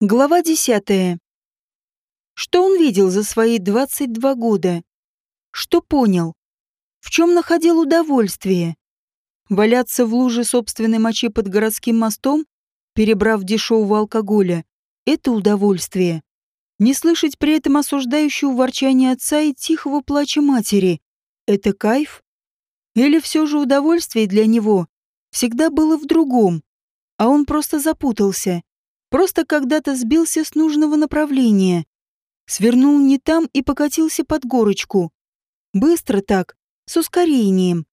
Глава десятая. Что он видел за свои 22 года? Что понял? В чем находил удовольствие? Валяться в луже собственной мочи под городским мостом, перебрав дешевого алкоголя, это удовольствие. Не слышать при этом осуждающего ворчания отца и тихого плача матери — это кайф? Или все же удовольствие для него всегда было в другом, а он просто запутался? Просто когда-то сбился с нужного направления. Свернул не там и покатился под горочку. Быстро так, с ускорением.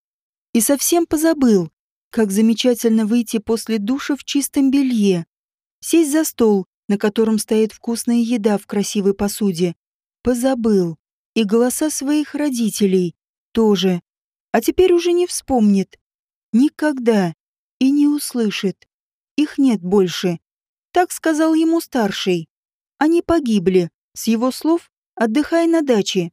И совсем позабыл, как замечательно выйти после душа в чистом белье. Сесть за стол, на котором стоит вкусная еда в красивой посуде. Позабыл. И голоса своих родителей тоже. А теперь уже не вспомнит. Никогда. И не услышит. Их нет больше. Так сказал ему старший. Они погибли, с его слов, отдыхая на даче.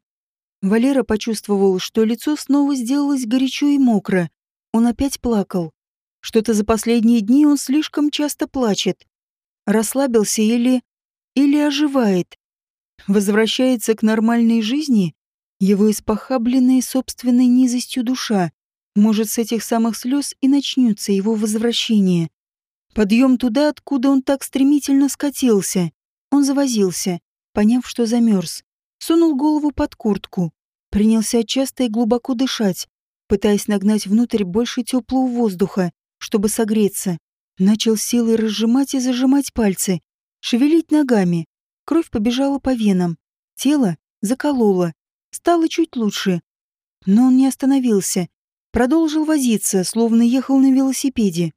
Валера почувствовал, что лицо снова сделалось горячо и мокро. Он опять плакал. Что-то за последние дни он слишком часто плачет. Расслабился или... или оживает. Возвращается к нормальной жизни, его испохабленная собственной низостью душа. Может, с этих самых слез и начнется его возвращение. Подъем туда, откуда он так стремительно скатился. Он завозился, поняв, что замерз. Сунул голову под куртку. Принялся часто и глубоко дышать, пытаясь нагнать внутрь больше теплого воздуха, чтобы согреться. Начал силой разжимать и зажимать пальцы, шевелить ногами. Кровь побежала по венам. Тело закололо. Стало чуть лучше. Но он не остановился. Продолжил возиться, словно ехал на велосипеде.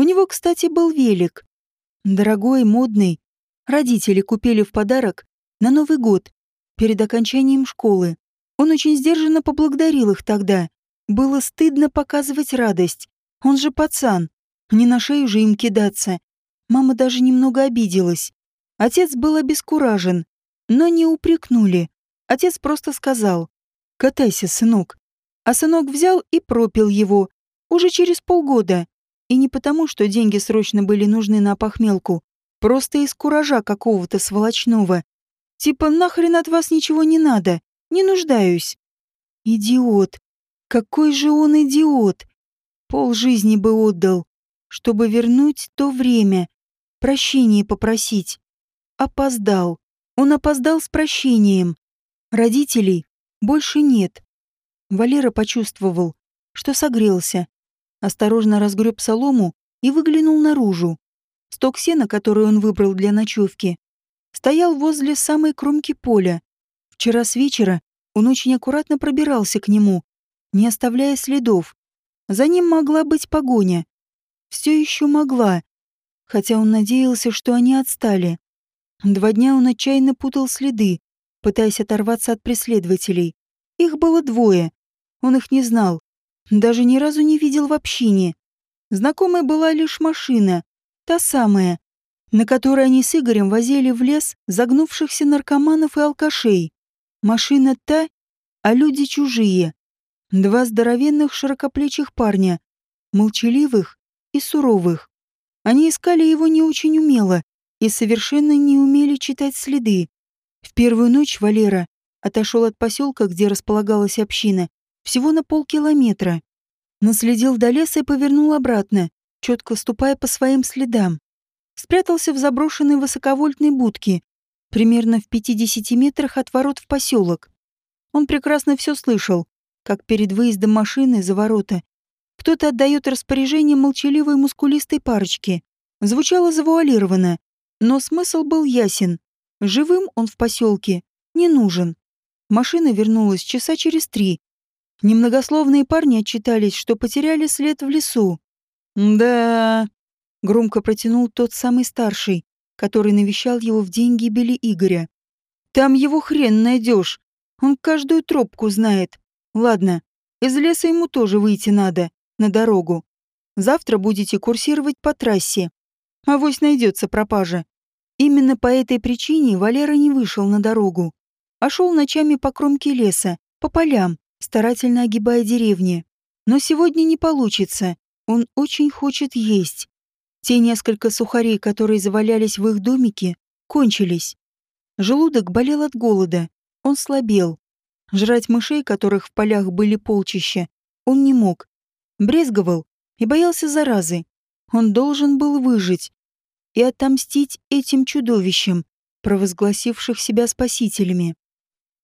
У него, кстати, был велик. Дорогой, модный. Родители купили в подарок на Новый год, перед окончанием школы. Он очень сдержанно поблагодарил их тогда. Было стыдно показывать радость. Он же пацан. Не на шею же им кидаться. Мама даже немного обиделась. Отец был обескуражен, но не упрекнули. Отец просто сказал «Катайся, сынок». А сынок взял и пропил его. Уже через полгода. И не потому, что деньги срочно были нужны на похмелку, просто из куража какого-то сволочного. Типа нахрен от вас ничего не надо, не нуждаюсь. Идиот. Какой же он идиот. Пол жизни бы отдал, чтобы вернуть то время, прощение попросить. Опоздал. Он опоздал с прощением. Родителей больше нет. Валера почувствовал, что согрелся, осторожно разгреб солому и выглянул наружу. Сток сена, который он выбрал для ночевки, стоял возле самой кромки поля. Вчера с вечера он очень аккуратно пробирался к нему, не оставляя следов. За ним могла быть погоня. Все еще могла, хотя он надеялся, что они отстали. Два дня он отчаянно путал следы, пытаясь оторваться от преследователей. Их было двое. Он их не знал, даже ни разу не видел в общине. Знакомой была лишь машина, та самая, на которой они с Игорем возили в лес загнувшихся наркоманов и алкашей. Машина та, а люди чужие. Два здоровенных широкоплечих парня, молчаливых и суровых. Они искали его не очень умело и совершенно не умели читать следы. В первую ночь Валера отошел от поселка, где располагалась община, всего на полкилометра. Наследил до леса и повернул обратно, четко ступая по своим следам. Спрятался в заброшенной высоковольтной будке, примерно в 50 метрах от ворот в поселок. Он прекрасно все слышал, как перед выездом машины за ворота кто-то отдает распоряжение молчаливой мускулистой парочке. Звучало завуалированно, но смысл был ясен. Живым он в поселке не нужен. Машина вернулась часа через три, Немногословные парни отчитались, что потеряли след в лесу. «Да...» — громко протянул тот самый старший, который навещал его в день гибели Игоря. «Там его хрен найдешь. Он каждую тропку знает. Ладно, из леса ему тоже выйти надо, на дорогу. Завтра будете курсировать по трассе. Авось найдется пропажа». Именно по этой причине Валера не вышел на дорогу, а шел ночами по кромке леса, по полям, старательно огибая деревни. Но сегодня не получится. Он очень хочет есть. Те несколько сухарей, которые завалялись в их домике, кончились. Желудок болел от голода, он слабел. Жрать мышей, которых в полях были полчища, он не мог. Брезговал и боялся заразы. Он должен был выжить и отомстить этим чудовищам, провозгласивших себя спасителями.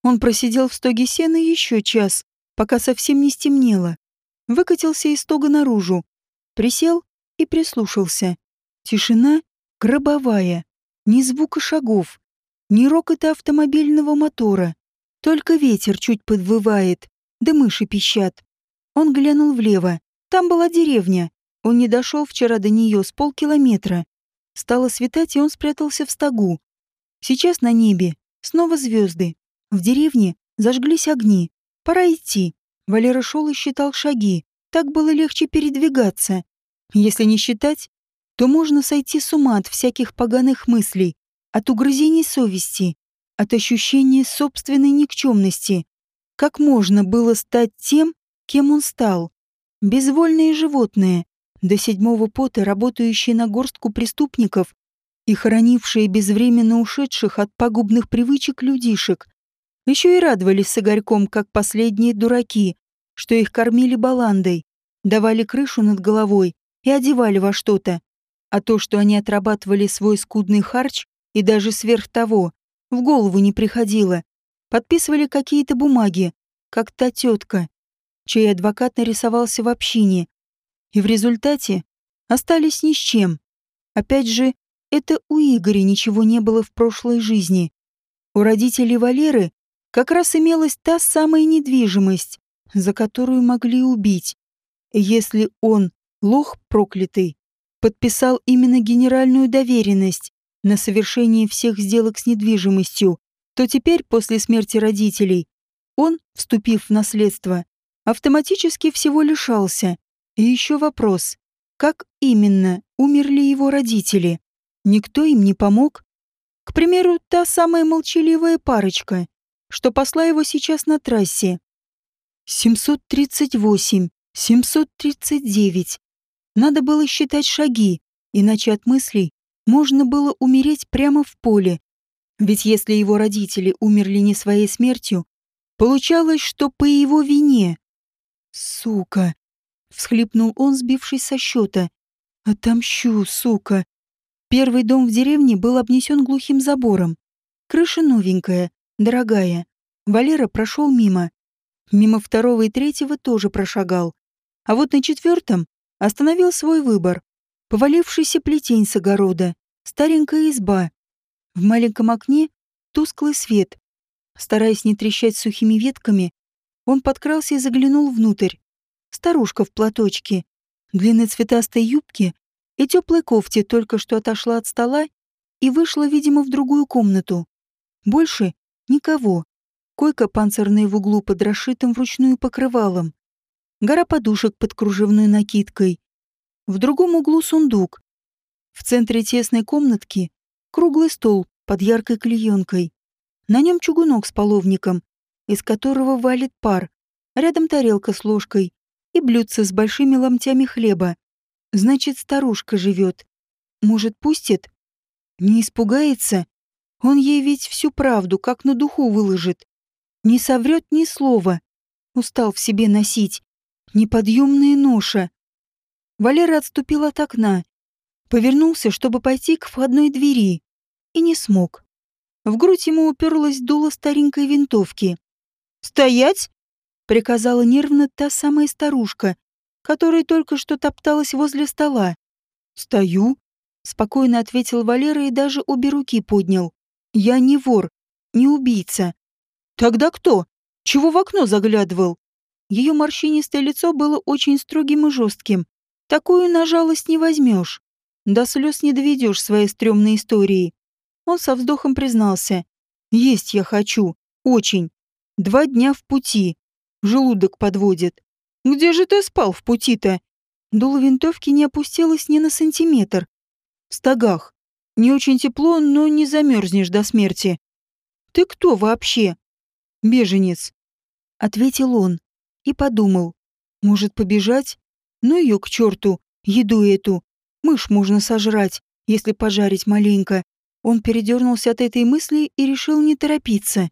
Он просидел в стоге сена еще час, пока совсем не стемнело. Выкатился из стога наружу, присел и прислушался. Тишина гробовая, ни звука шагов, ни рокота автомобильного мотора. Только ветер чуть подвывает, да мыши пищат. Он глянул влево. Там была деревня. Он не дошел вчера до нее с полкилометра. Стало светать, и он спрятался в стогу. Сейчас на небе снова звезды. В деревне зажглись огни. Пора идти. Валера шел и считал шаги. Так было легче передвигаться. Если не считать, то можно сойти с ума от всяких поганых мыслей, от угрызений совести, от ощущения собственной никчемности. Как можно было стать тем, кем он стал? Безвольное животное, до седьмого пота работающее на горстку преступников и хоронившие безвременно ушедших от пагубных привычек людишек. Еще и радовались с Игорьком, как последние дураки, что их кормили баландой, давали крышу над головой и одевали во что-то. А то, что они отрабатывали свой скудный харч и даже сверх того, в голову не приходило. Подписывали какие-то бумаги, как та тетка, чей адвокат нарисовался в общине. И в результате остались ни с чем. Опять же, это у Игоря ничего не было в прошлой жизни. У родителей Валеры как раз имелась та самая недвижимость, за которую могли убить. Если он, лох проклятый, подписал именно генеральную доверенность на совершение всех сделок с недвижимостью, то теперь, после смерти родителей, он, вступив в наследство, автоматически всего лишался. И еще вопрос, как именно умерли его родители? Никто им не помог? К примеру, та самая молчаливая парочка, что посла его сейчас на трассе. 738, 739. Надо было считать шаги, иначе от мыслей можно было умереть прямо в поле. Ведь если его родители умерли не своей смертью, получалось, что по его вине. «Сука!» — всхлипнул он, сбившись со счета. «Отомщу, сука!» Первый дом в деревне был обнесен глухим забором. Крыша новенькая, дорогая. Валера прошел мимо. Мимо второго и третьего тоже прошагал. А вот на четвертом остановил свой выбор. Повалившийся плетень с огорода, старенькая изба. В маленьком окне тусклый свет. Стараясь не трещать сухими ветками, он подкрался и заглянул внутрь. Старушка в платочке, длинной цветастой юбке и теплой кофте только что отошла от стола и вышла, видимо, в другую комнату. Больше никого. Койка панцирная в углу под расшитым вручную покрывалом. Гора подушек под кружевной накидкой. В другом углу сундук. В центре тесной комнатки круглый стол под яркой клеенкой. На нем чугунок с половником, из которого валит пар. Рядом тарелка с ложкой и блюдце с большими ломтями хлеба. Значит, старушка живет. Может, пустит? Не испугается? Он ей ведь всю правду, как на духу, выложит. Не соврет ни слова. Устал в себе носить. Неподъемная ноша. Валера отступил от окна. Повернулся, чтобы пойти к входной двери. И не смог. В грудь ему уперлась дуло старенькой винтовки. «Стоять!» — приказала нервно та самая старушка, которая только что топталась возле стола. «Стою», — спокойно ответил Валера и даже обе руки поднял. «Я не вор, не убийца». «Тогда кто? Чего в окно заглядывал?» Ее морщинистое лицо было очень строгим и жестким. Такую на жалость не возьмешь. До слез не доведешь своей стрёмной истории. Он со вздохом признался. «Есть я хочу. Очень. Два дня в пути. Желудок подводит. Где же ты спал в пути-то? Дуло винтовки не опустилось ни на сантиметр. В стогах. Не очень тепло, но не замерзнешь до смерти. Ты кто вообще? Беженец. Ответил он и подумал. Может побежать? Ну ее к черту, еду эту. Мышь можно сожрать, если пожарить маленько. Он передернулся от этой мысли и решил не торопиться.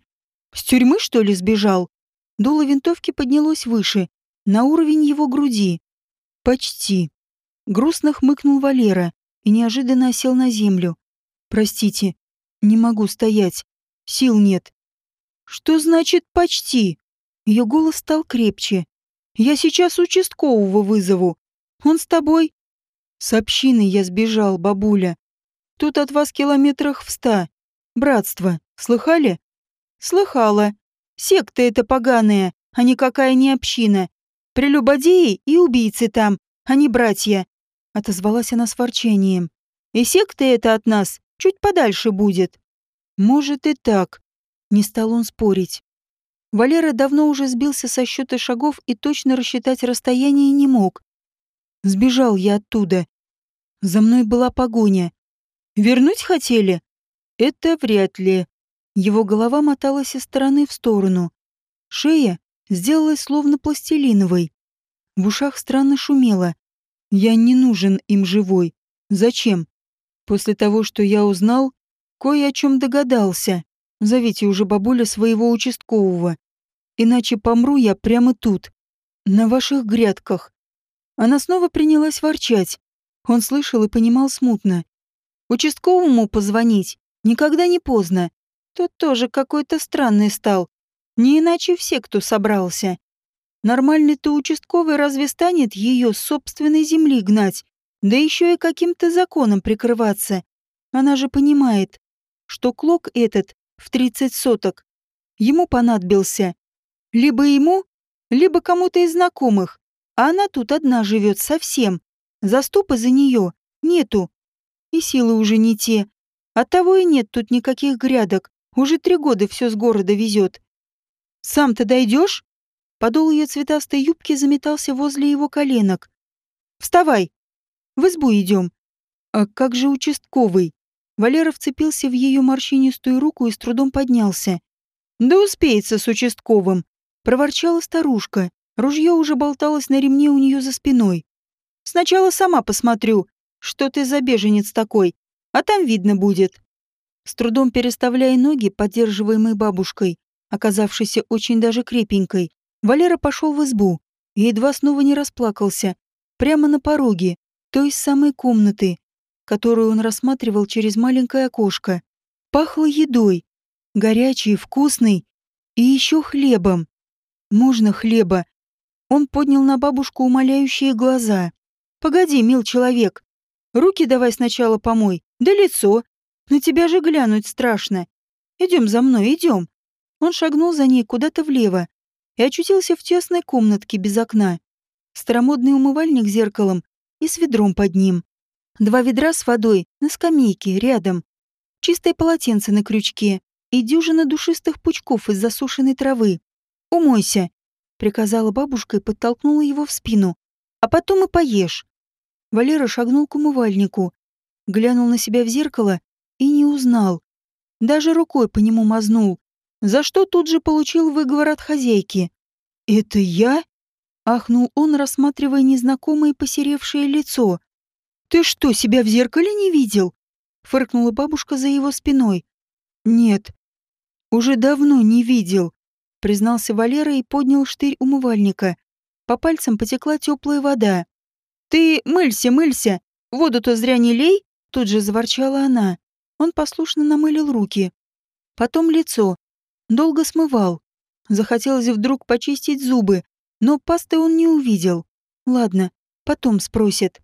С тюрьмы, что ли, сбежал? Дуло винтовки поднялось выше, на уровень его груди. Почти. Грустно хмыкнул Валера и неожиданно осел на землю. «Простите, не могу стоять. Сил нет». «Что значит «почти»?» Ее голос стал крепче. «Я сейчас участкового вызову. Он с тобой?» «С общины я сбежал, бабуля. Тут от вас километрах в ста. Братство. Слыхали? Слыхала. Секта это поганая, а никакая не община. Прелюбодеи и убийцы там, а не братья. Отозвалась она с ворчанием. И секта это от нас чуть подальше будет. Может и так. Не стал он спорить. Валера давно уже сбился со счета шагов и точно рассчитать расстояние не мог. Сбежал я оттуда. За мной была погоня. Вернуть хотели? Это вряд ли. Его голова моталась из стороны в сторону. Шея сделалась словно пластилиновой. В ушах странно шумело. Я не нужен им живой. Зачем? После того, что я узнал, кое о чем догадался. Зовите уже бабуля своего участкового. Иначе помру я прямо тут, на ваших грядках. Она снова принялась ворчать. Он слышал и понимал смутно. Участковому позвонить никогда не поздно. Тот тоже какой-то странный стал. Не иначе все, кто собрался. Нормальный-то участковый разве станет ее с собственной земли гнать? Да еще и каким-то законом прикрываться. Она же понимает, что клок этот в 30 соток ему понадобился. Либо ему, либо кому-то из знакомых. А она тут одна живет совсем. Заступа за нее нету. И силы уже не те. Оттого и нет тут никаких грядок. Уже три года все с города везет. Сам ты дойдешь? Подол ее цветастой юбки заметался возле его коленок. Вставай. В избу идем. А как же участковый? Валера вцепился в ее морщинистую руку и с трудом поднялся. Да успеется с участковым, проворчала старушка. Ружье уже болталось на ремне у нее за спиной. Сначала сама посмотрю, что ты за беженец такой, а там видно будет. С трудом переставляя ноги, поддерживаемой бабушкой, оказавшейся очень даже крепенькой, Валера пошел в избу и едва снова не расплакался, прямо на пороге той самой комнаты, которую он рассматривал через маленькое окошко. Пахло едой, горячей, вкусной и еще хлебом. Можно хлеба? Он поднял на бабушку умоляющие глаза. «Погоди, мил человек, Руки давай сначала помой, да лицо. На тебя же глянуть страшно. Идем за мной, идем. Он шагнул за ней куда-то влево и очутился в тесной комнатке без окна. Старомодный умывальник зеркалом и с ведром под ним. Два ведра с водой на скамейке рядом. Чистое полотенце на крючке и дюжина душистых пучков из засушенной травы. «Умойся», — приказала бабушка и подтолкнула его в спину. «А потом и поешь». Валера шагнул к умывальнику, глянул на себя в зеркало и не узнал. Даже рукой по нему мазнул, за что тут же получил выговор от хозяйки. «Это я?» — ахнул он, рассматривая незнакомое посеревшее лицо. «Ты что, себя в зеркале не видел?» — фыркнула бабушка за его спиной. «Нет, уже давно не видел», — признался Валера и поднял штырь умывальника. По пальцам потекла теплая вода. «Ты мылься, мылься! Воду-то зря не лей!» Тут же заворчала она. Он послушно намылил руки. Потом лицо. Долго смывал. Захотелось вдруг почистить зубы, но пасты он не увидел. Ладно, потом спросит.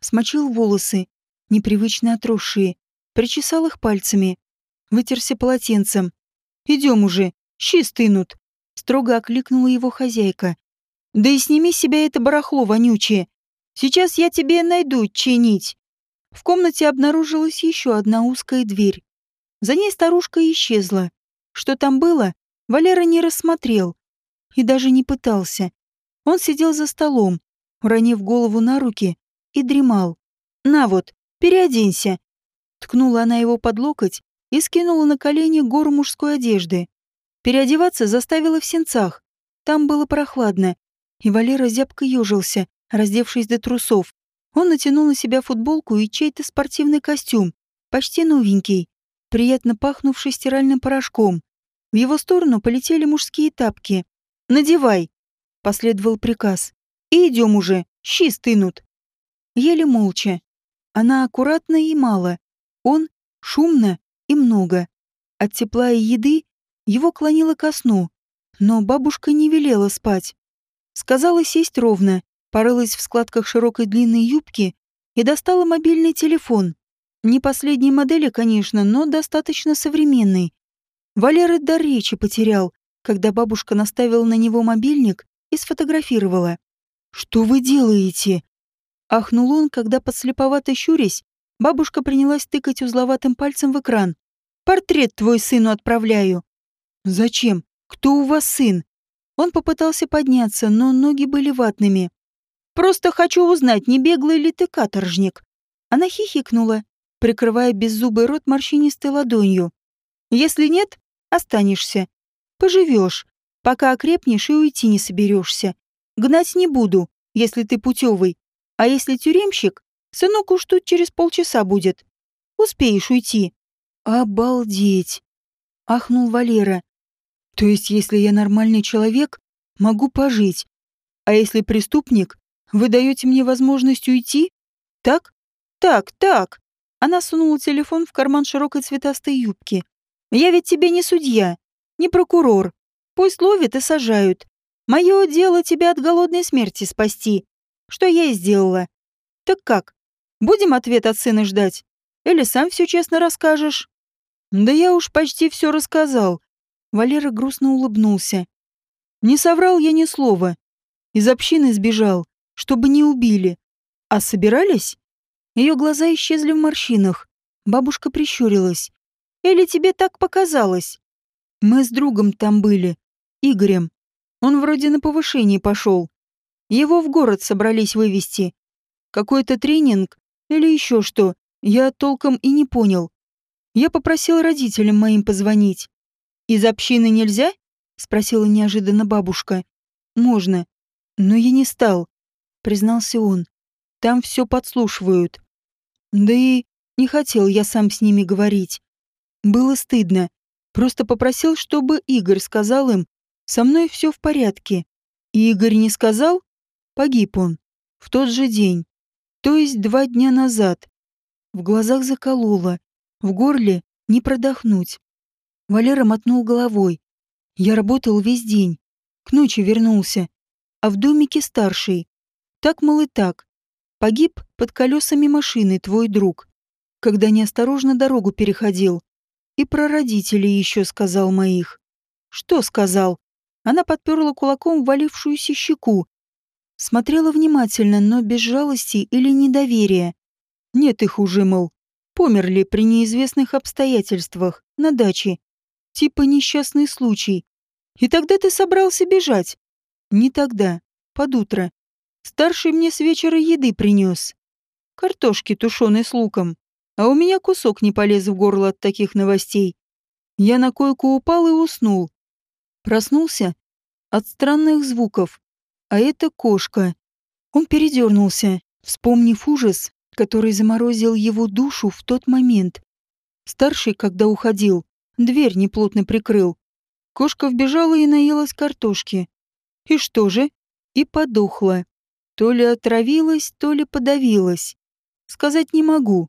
Смочил волосы, непривычно отросшие, причесал их пальцами. Вытерся полотенцем. «Идем уже, щи стынут!» Строго окликнула его хозяйка. «Да и сними с себя это барахло вонючее. Сейчас я тебе найду чинить. В комнате обнаружилась еще одна узкая дверь. За ней старушка исчезла. Что там было, Валера не рассмотрел и даже не пытался. Он сидел за столом, уронив голову на руки, и дремал. «На вот, переоденься!» Ткнула она его под локоть и скинула на колени гору мужской одежды. Переодеваться заставила в сенцах. Там было прохладно, и Валера зябко ежился, раздевшись до трусов. Он натянул на себя футболку и чей-то спортивный костюм, почти новенький. Приятно пахнувший стиральным порошком. В его сторону полетели мужские тапки. «Надевай!» — последовал приказ. «И идем уже, щи стынут!» Еле молча. Она аккуратно и мало. Он шумно и много. От тепла и еды его клонило ко сну, но бабушка не велела спать. Сказала сесть ровно, порылась в складках широкой длинной юбки и достала мобильный телефон. Не последней модели, конечно, но достаточно современный. Валера дар речи потерял, когда бабушка наставила на него мобильник и сфотографировала. «Что вы делаете?» Ахнул он, когда, подслеповато щурясь, бабушка принялась тыкать узловатым пальцем в экран. «Портрет твой сыну отправляю». «Зачем? Кто у вас сын?» Он попытался подняться, но ноги были ватными. «Просто хочу узнать, не беглый ли ты каторжник». Она хихикнула, прикрывая беззубый рот морщинистой ладонью. «Если нет, останешься. Поживешь, пока окрепнешь и уйти не соберешься. Гнать не буду, если ты путевый. А если тюремщик, сынок уж тут через полчаса будет. Успеешь уйти». «Обалдеть!» — ахнул Валера. «То есть, если я нормальный человек, могу пожить. А если преступник, вы даете мне возможность уйти? Так? Так, так!» Она сунула телефон в карман широкой цветастой юбки. «Я ведь тебе не судья, не прокурор. Пусть ловят и сажают. Мое дело тебя от голодной смерти спасти. Что я и сделала. Так как? Будем ответ от сына ждать? Или сам все честно расскажешь?» «Да я уж почти все рассказал». Валера грустно улыбнулся. «Не соврал я ни слова. Из общины сбежал, чтобы не убили. А собирались?» Ее глаза исчезли в морщинах. Бабушка прищурилась. «Или тебе так показалось?» «Мы с другом там были. Игорем. Он вроде на повышение пошел. Его в город собрались вывести. Какой-то тренинг или еще что, я толком и не понял. Я попросил родителям моим позвонить. «Из общины нельзя?» — спросила неожиданно бабушка. «Можно. Но я не стал», — признался он. «Там все подслушивают. Да и не хотел я сам с ними говорить. Было стыдно. Просто попросил, чтобы Игорь сказал им, со мной все в порядке. И Игорь не сказал? Погиб он. В тот же день. То есть два дня назад. В глазах закололо. В горле не продохнуть. Валера мотнул головой. Я работал весь день. К ночи вернулся. А в домике старший. Так, мол, и так. Погиб под колесами машины твой друг, когда неосторожно дорогу переходил. И про родителей еще сказал моих. Что сказал? Она подперла кулаком валившуюся щеку. Смотрела внимательно, но без жалости или недоверия. Нет их уже, мол. Померли при неизвестных обстоятельствах, на даче. Типа несчастный случай. И тогда ты собрался бежать? Не тогда, под утро. Старший мне с вечера еды принес. Картошки тушеной с луком. А у меня кусок не полез в горло от таких новостей. Я на койку упал и уснул. Проснулся от странных звуков. А это кошка. Он передернулся, вспомнив ужас, который заморозил его душу в тот момент. Старший, когда уходил, дверь неплотно прикрыл. Кошка вбежала и наелась картошки. И что же? И подохла. То ли отравилась, то ли подавилась. Сказать не могу.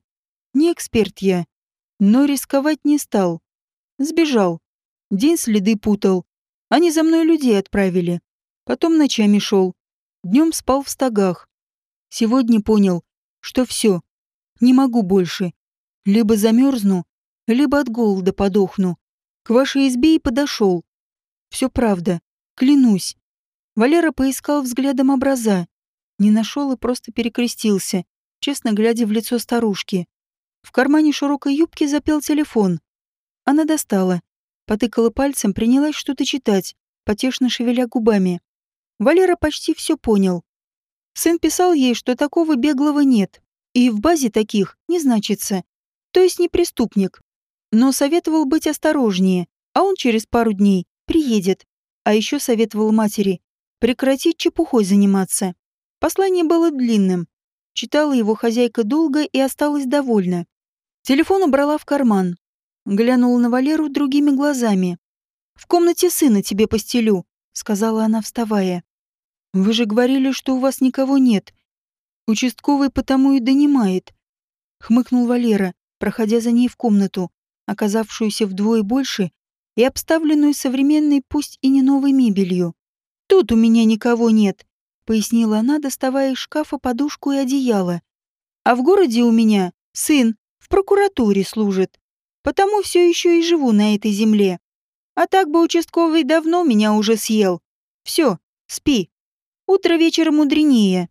Не эксперт я. Но рисковать не стал. Сбежал. День следы путал. Они за мной людей отправили. Потом ночами шел. Днем спал в стогах. Сегодня понял, что все. Не могу больше. Либо замерзну, либо от голода подохну. К вашей избе и подошел. Все правда. Клянусь. Валера поискал взглядом образа. Не нашел и просто перекрестился, честно глядя в лицо старушки. В кармане широкой юбки запел телефон. Она достала, потыкала пальцем, принялась что-то читать, потешно шевеля губами. Валера почти все понял. Сын писал ей, что такого беглого нет, и в базе таких не значится, то есть не преступник. Но советовал быть осторожнее, а он через пару дней приедет. А еще советовал матери прекратить чепухой заниматься. Послание было длинным. Читала его хозяйка долго и осталась довольна. Телефон убрала в карман. Глянула на Валеру другими глазами. «В комнате сына тебе постелю», — сказала она, вставая. «Вы же говорили, что у вас никого нет. Участковый потому и донимает», — хмыкнул Валера, проходя за ней в комнату, оказавшуюся вдвое больше и обставленную современной, пусть и не новой мебелью. «Тут у меня никого нет», — пояснила она, доставая из шкафа подушку и одеяло. «А в городе у меня сын в прокуратуре служит, потому все еще и живу на этой земле. А так бы участковый давно меня уже съел. Все, спи. Утро вечера мудренее».